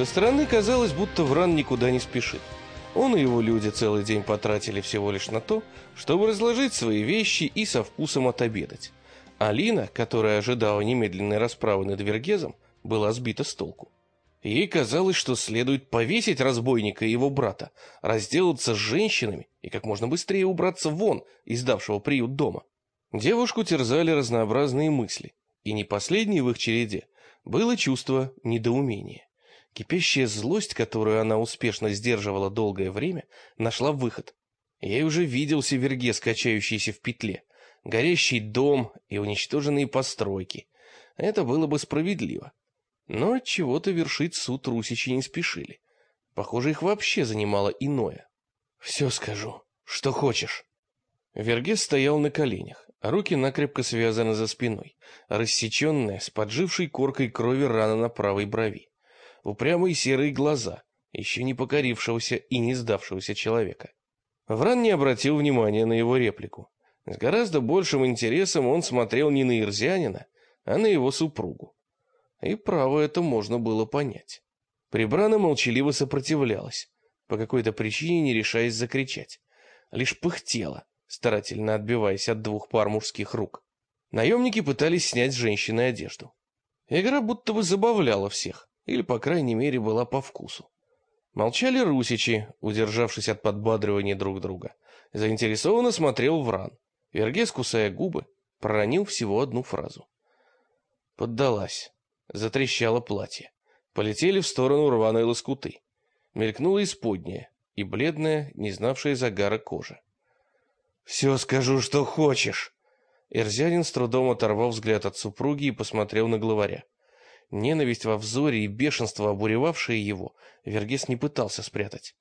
Со стороны казалось, будто Вран никуда не спешит. Он и его люди целый день потратили всего лишь на то, чтобы разложить свои вещи и со вкусом отобедать. Алина, которая ожидала немедленной расправы над Вергезом, была сбита с толку. Ей казалось, что следует повесить разбойника и его брата, разделаться с женщинами и как можно быстрее убраться вон из давшего приют дома. Девушку терзали разнообразные мысли, и не последней в их череде было чувство недоумения. Кипящая злость, которую она успешно сдерживала долгое время, нашла выход. Ей уже виделся Вергес, качающийся в петле, горящий дом и уничтоженные постройки. Это было бы справедливо. Но от чего-то вершить суд русичи не спешили. Похоже, их вообще занимало иное. Все скажу, что хочешь. Вергес стоял на коленях, руки накрепко связаны за спиной, рассеченная с поджившей коркой крови рана на правой брови. Упрямые серые глаза, еще не покорившегося и не сдавшегося человека. Вран не обратил внимания на его реплику. С гораздо большим интересом он смотрел не на Ирзянина, а на его супругу. И право это можно было понять. Прибрана молчаливо сопротивлялась, по какой-то причине не решаясь закричать. Лишь пыхтела, старательно отбиваясь от двух пар мужских рук. Наемники пытались снять с женщины одежду. Игра будто бы забавляла всех, или, по крайней мере, была по вкусу. Молчали русичи, удержавшись от подбадривания друг друга. Заинтересованно смотрел Вран. Вергес, кусая губы, проронил всего одну фразу. Поддалась. Затрещало платье. Полетели в сторону рваные лоскуты. Мелькнула исподняя и бледная, не знавшая загара кожа. «Все скажу, что хочешь!» Эрзянин с трудом оторвал взгляд от супруги и посмотрел на главаря. Ненависть во взоре и бешенство, обуревавшее его, Вергес не пытался спрятать.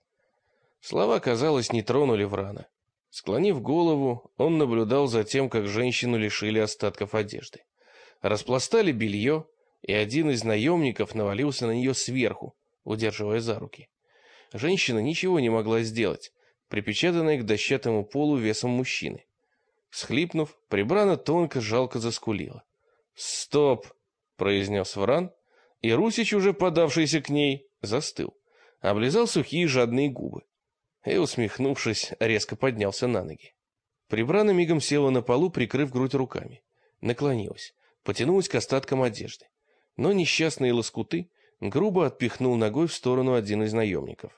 Слова, казалось, не тронули Врана. Склонив голову, он наблюдал за тем, как женщину лишили остатков одежды. Распластали белье, и один из наемников навалился на нее сверху, удерживая за руки. Женщина ничего не могла сделать, припечатанная к дощатому полу весом мужчины. Схлипнув, Прибрана тонко жалко заскулила. «Стоп!» — произнес Вран, и Русич, уже подавшийся к ней, застыл, облизал сухие жадные губы и, усмехнувшись, резко поднялся на ноги. Прибрана мигом села на полу, прикрыв грудь руками, наклонилась, потянулась к остаткам одежды но несчастные лоскуты грубо отпихнул ногой в сторону один из наемников.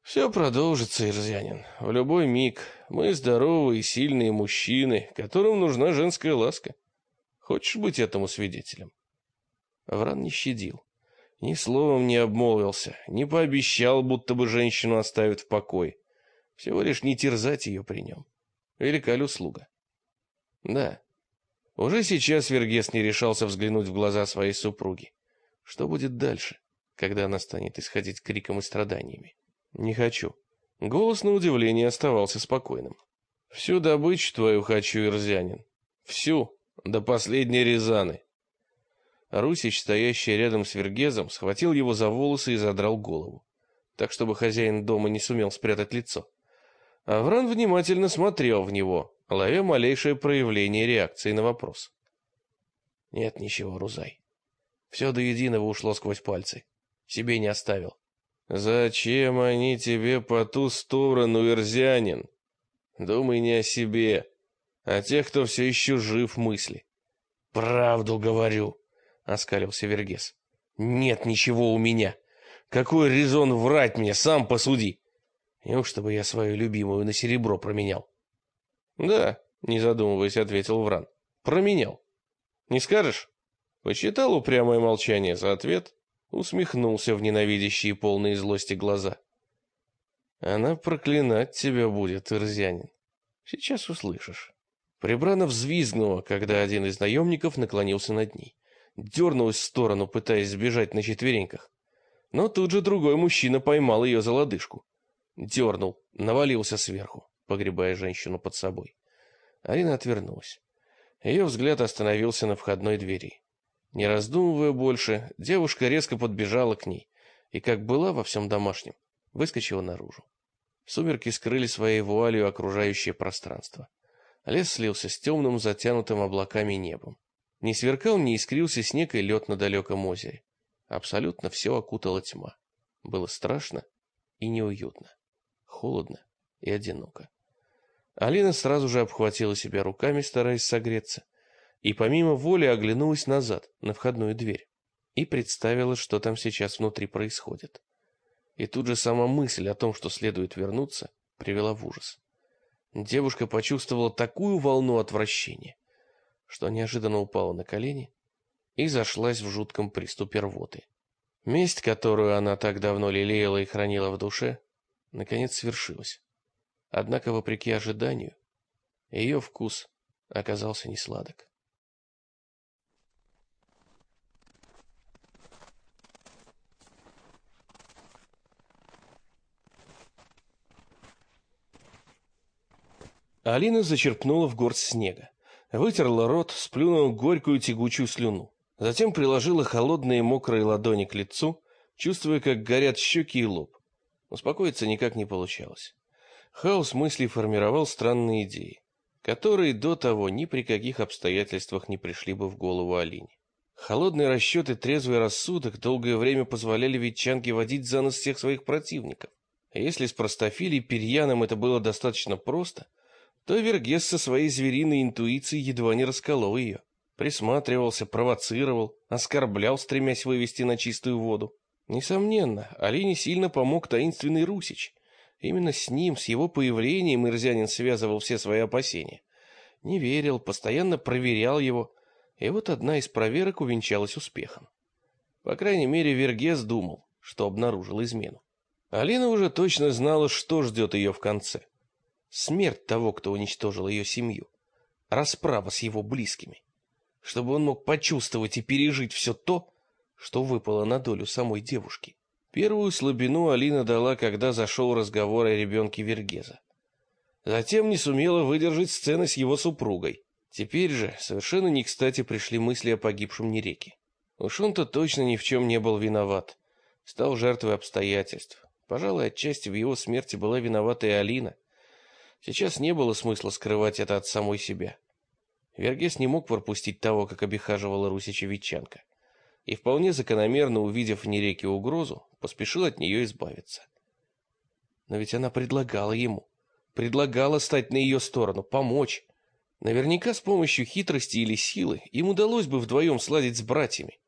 «Все продолжится, Ирзянин. В любой миг. Мы здоровые сильные мужчины, которым нужна женская ласка. Хочешь быть этому свидетелем?» Вран не щадил. Ни словом не обмолвился, не пообещал, будто бы женщину оставят в покое. Всего лишь не терзать ее при нем. Велика ли услуга? Да, уже сейчас Вергес не решался взглянуть в глаза своей супруги. Что будет дальше, когда она станет исходить криком и страданиями? Не хочу. Голос на удивление оставался спокойным. Всю добычу твою хочу, Ирзянин. Всю, до последней Рязаны. Русич, стоящий рядом с Вергезом, схватил его за волосы и задрал голову, так чтобы хозяин дома не сумел спрятать лицо. Авран внимательно смотрел в него, ловя малейшее проявление реакции на вопрос. Нет ничего, Рузай. Все до единого ушло сквозь пальцы. Себе не оставил. Зачем они тебе по ту сторону, Ирзянин? Думай не о себе, а о тех, кто все еще жив мысли. Правду говорю, оскалился Вергес. Нет ничего у меня. Какой резон врать мне, сам посуди. Неужто бы я свою любимую на серебро променял? Да, не задумываясь, ответил Вран. Променял. Не скажешь? Посчитал упрямое молчание за ответ, усмехнулся в ненавидящие полные злости глаза. Она проклинать тебя будет, Ирзянин. Сейчас услышишь. Прибрана взвизгнула, когда один из наемников наклонился над ней. Дернулась в сторону, пытаясь сбежать на четвереньках. Но тут же другой мужчина поймал ее за лодыжку. Дернул, навалился сверху погребая женщину под собой. Арина отвернулась. Ее взгляд остановился на входной двери. Не раздумывая больше, девушка резко подбежала к ней и, как была во всем домашнем, выскочила наружу. Сумерки скрыли своей вуалью окружающее пространство. Лес слился с темным, затянутым облаками небом. Не сверкал, не искрился снег и лед на далеком озере. Абсолютно все окутала тьма. Было страшно и неуютно, холодно и одиноко. Алина сразу же обхватила себя руками, стараясь согреться, и помимо воли оглянулась назад, на входную дверь, и представила, что там сейчас внутри происходит. И тут же сама мысль о том, что следует вернуться, привела в ужас. Девушка почувствовала такую волну отвращения, что неожиданно упала на колени и зашлась в жутком приступе рвоты. Месть, которую она так давно лелеяла и хранила в душе, наконец свершилась. Однако, вопреки ожиданию, ее вкус оказался не сладок. Алина зачерпнула в горсть снега, вытерла рот, сплюнула горькую тягучую слюну. Затем приложила холодные мокрые ладони к лицу, чувствуя, как горят щеки и лоб. Успокоиться никак не получалось. Хаос мыслей формировал странные идеи, которые до того ни при каких обстоятельствах не пришли бы в голову Алине. Холодный расчет и трезвый рассудок долгое время позволяли ветчанке водить за нос всех своих противников. А если с простофилей Перьяном это было достаточно просто — то Вергес со своей звериной интуицией едва не расколол ее. Присматривался, провоцировал, оскорблял, стремясь вывести на чистую воду. Несомненно, Алине сильно помог таинственный Русич. Именно с ним, с его появлением Ирзянин связывал все свои опасения. Не верил, постоянно проверял его, и вот одна из проверок увенчалась успехом. По крайней мере, Вергес думал, что обнаружил измену. Алина уже точно знала, что ждет ее в конце. Смерть того, кто уничтожил ее семью. Расправа с его близкими. Чтобы он мог почувствовать и пережить все то, что выпало на долю самой девушки. Первую слабину Алина дала, когда зашел разговор о ребенке Вергеза. Затем не сумела выдержать сцены с его супругой. Теперь же совершенно не кстати пришли мысли о погибшем Нереке. Уж он-то точно ни в чем не был виноват. Стал жертвой обстоятельств. Пожалуй, отчасти в его смерти была виновата и Алина. Сейчас не было смысла скрывать это от самой себя. Вергес не мог пропустить того, как обихаживала Русича Ветчанка. И вполне закономерно, увидев в Нереке угрозу, поспешил от нее избавиться. Но ведь она предлагала ему. Предлагала стать на ее сторону, помочь. Наверняка с помощью хитрости или силы им удалось бы вдвоем сладить с братьями.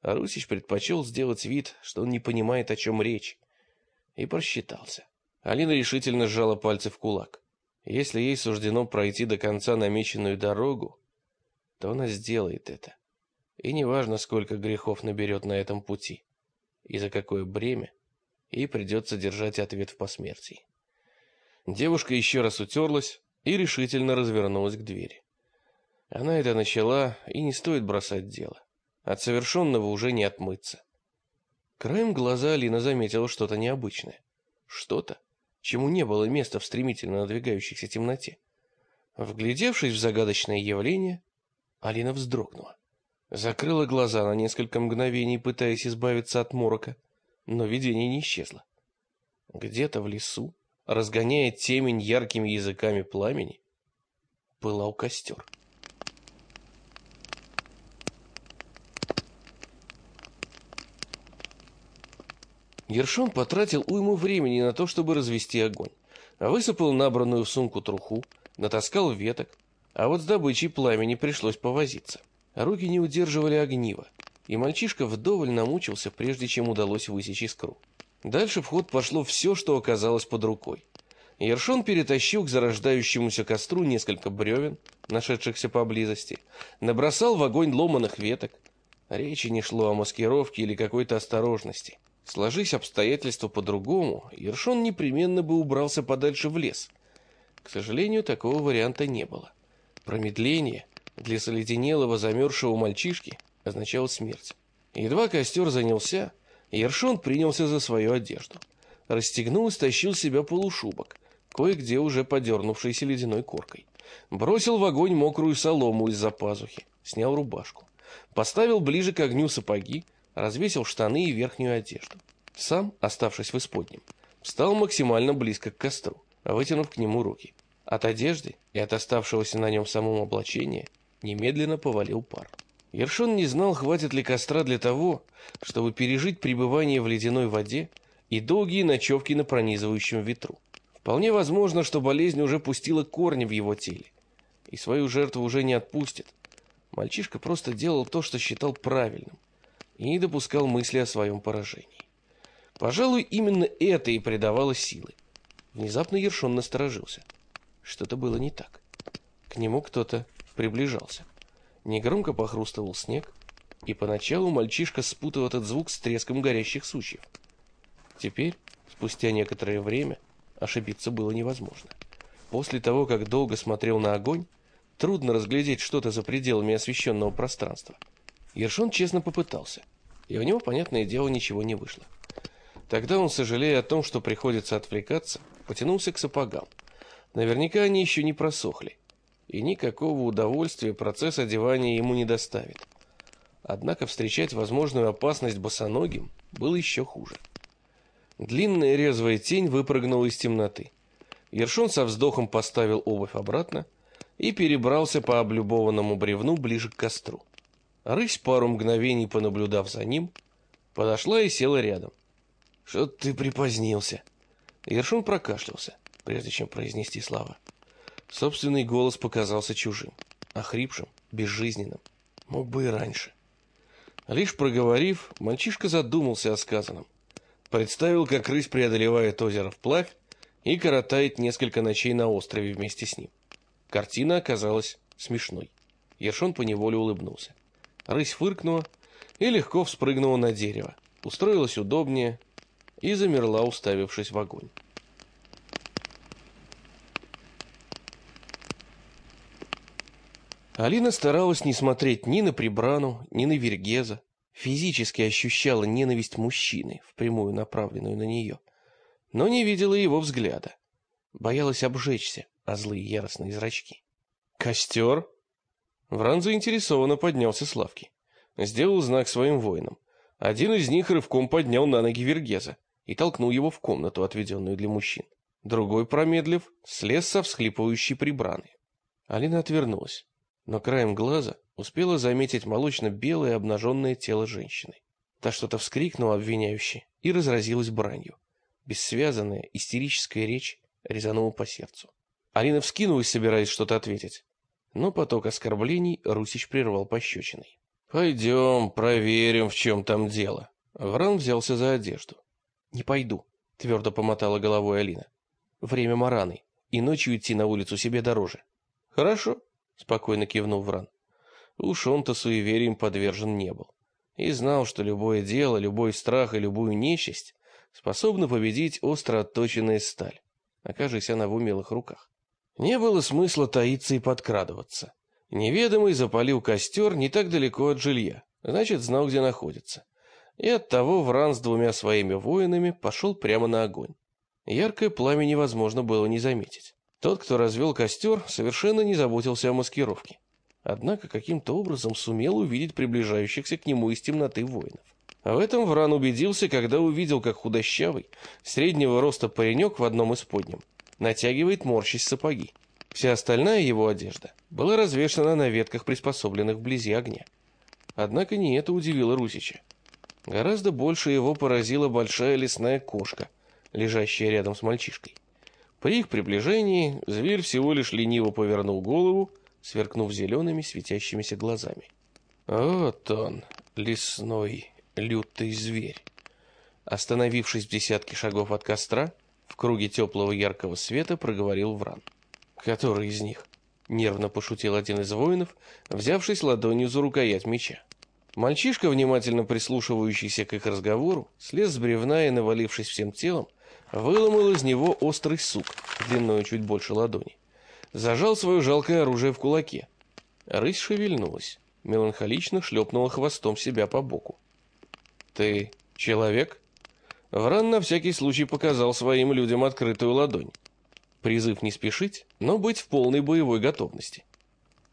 А Русич предпочел сделать вид, что он не понимает, о чем речь. И просчитался. Алина решительно сжала пальцы в кулак. Если ей суждено пройти до конца намеченную дорогу, то она сделает это. И неважно, сколько грехов наберет на этом пути, и за какое бремя, ей придется держать ответ в посмертии. Девушка еще раз утерлась и решительно развернулась к двери. Она это начала, и не стоит бросать дело. От совершенного уже не отмыться. Краем глаза Алина заметила что-то необычное. Что-то, чему не было места в стремительно надвигающейся темноте. Вглядевшись в загадочное явление, Алина вздрогнула. Закрыла глаза на несколько мгновений, пытаясь избавиться от морока, но видение не исчезло. Где-то в лесу, разгоняя темень яркими языками пламени, пылал костер. Ершон потратил уйму времени на то, чтобы развести огонь. Высыпал набранную в сумку труху, натаскал веток, а вот с добычей пламени пришлось повозиться. Руки не удерживали огнива, и мальчишка вдоволь намучился, прежде чем удалось высечь искру. Дальше в ход пошло все, что оказалось под рукой. Ершон перетащил к зарождающемуся костру несколько бревен, нашедшихся поблизости, набросал в огонь ломаных веток. Речи не шло о маскировке или какой-то осторожности. Сложись обстоятельства по-другому, Ершон непременно бы убрался подальше в лес. К сожалению, такого варианта не было. Промедление для соледенелого замерзшего мальчишки означало смерть. Едва костер занялся, Ершон принялся за свою одежду. Расстегнул и стащил с себя полушубок, кое-где уже подернувшийся ледяной коркой. Бросил в огонь мокрую солому из-за пазухи, снял рубашку. Поставил ближе к огню сапоги, развесил штаны и верхнюю одежду. Сам, оставшись в исподнем, встал максимально близко к костру, вытянув к нему руки. От одежды и от оставшегося на нем самом облачения немедленно повалил пар. Ершон не знал, хватит ли костра для того, чтобы пережить пребывание в ледяной воде и долгие ночевки на пронизывающем ветру. Вполне возможно, что болезнь уже пустила корни в его теле, и свою жертву уже не отпустит. Мальчишка просто делал то, что считал правильным, и не допускал мысли о своем поражении. Пожалуй, именно это и придавало силы. Внезапно Ершон насторожился. Что-то было не так. К нему кто-то приближался. Негромко похрустывал снег, и поначалу мальчишка спутал этот звук с треском горящих сучьев. Теперь, спустя некоторое время, ошибиться было невозможно. После того, как долго смотрел на огонь, трудно разглядеть что-то за пределами освещенного пространства. Ершон честно попытался, и у него, понятное дело, ничего не вышло. Тогда он, сожалея о том, что приходится отвлекаться, потянулся к сапогам. Наверняка они еще не просохли, и никакого удовольствия процесс одевания ему не доставит. Однако встречать возможную опасность босоногим было еще хуже. Длинная резвая тень выпрыгнула из темноты. Ершон со вздохом поставил обувь обратно и перебрался по облюбованному бревну ближе к костру. Рысь, пару мгновений понаблюдав за ним, подошла и села рядом. «Что ты припозднился?» Ершон прокашлялся, прежде чем произнести слова. Собственный голос показался чужим, охрипшим, безжизненным. Мог бы и раньше. Лишь проговорив, мальчишка задумался о сказанном. Представил, как рысь преодолевает озеро вплавь и коротает несколько ночей на острове вместе с ним. Картина оказалась смешной. Ершон поневоле улыбнулся. Рысь фыркнула и легко вспрыгнула на дерево, устроилась удобнее, и замерла, уставившись в огонь. Алина старалась не смотреть ни на Прибрану, ни на Вергеза, физически ощущала ненависть мужчины, впрямую направленную на нее, но не видела его взгляда. Боялась обжечься о злые яростные зрачки. «Костер?» Вран заинтересованно поднялся с лавки. Сделал знак своим воинам. Один из них рывком поднял на ноги Вергеза и толкнул его в комнату, отведенную для мужчин. Другой, промедлив, слез со всхлипывающей прибраны. Алина отвернулась, но краем глаза успела заметить молочно-белое обнаженное тело женщины. Та что-то вскрикнула обвиняюще и разразилась бранью. Бессвязанная, истерическая речь резанула по сердцу. Алина вскинулась, собираясь что-то ответить. Но поток оскорблений Русич прервал пощечиной. «Пойдем, проверим, в чем там дело». Вран взялся за одежду. «Не пойду», — твердо помотала головой Алина. «Время мараны, и ночью идти на улицу себе дороже». «Хорошо», — спокойно кивнул Вран. Уж он-то суеверием подвержен не был. И знал, что любое дело, любой страх и любую нечисть способны победить остро отточенная сталь, окажись она в умелых руках. Не было смысла таиться и подкрадываться. Неведомый запалил костер не так далеко от жилья, значит, знал, где находится и оттого Вран с двумя своими воинами пошел прямо на огонь. Яркое пламя невозможно было не заметить. Тот, кто развел костер, совершенно не заботился о маскировке. Однако каким-то образом сумел увидеть приближающихся к нему из темноты воинов. А в этом Вран убедился, когда увидел, как худощавый, среднего роста паренек в одном из подням натягивает морщись сапоги. Вся остальная его одежда была развешана на ветках, приспособленных вблизи огня. Однако не это удивило Русича. Гораздо больше его поразила большая лесная кошка, лежащая рядом с мальчишкой. При их приближении зверь всего лишь лениво повернул голову, сверкнув зелеными светящимися глазами. Вот он, лесной лютый зверь. Остановившись в десятке шагов от костра, в круге теплого яркого света проговорил Вран. «Который из них?» — нервно пошутил один из воинов, взявшись ладонью за рукоять меча. Мальчишка, внимательно прислушивающийся к их разговору, слез с бревна и, навалившись всем телом, выломал из него острый сук, длиной чуть больше ладони. Зажал свое жалкое оружие в кулаке. Рысь шевельнулась, меланхолично шлепнула хвостом себя по боку. «Ты человек?» Вран на всякий случай показал своим людям открытую ладонь. Призыв не спешить, но быть в полной боевой готовности.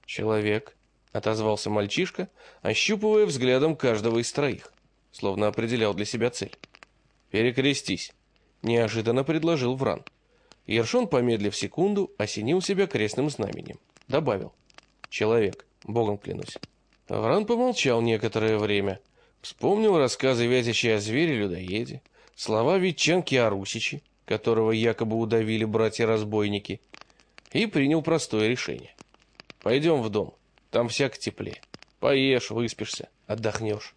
«Человек», отозвался мальчишка, ощупывая взглядом каждого из троих, словно определял для себя цель. Перекрестись, неожиданно предложил Вран. Ершон, помедлив секунду, осенил себя крестным знаменем. Добавил. Человек, богом клянусь. Вран помолчал некоторое время. Вспомнил рассказы Вятича о звере-людоеде, слова ветчанки о Русичи, которого якобы удавили братья-разбойники, и принял простое решение. Пойдем в дом, там всяко теплее. Поешь, выспишься, отдохнешь.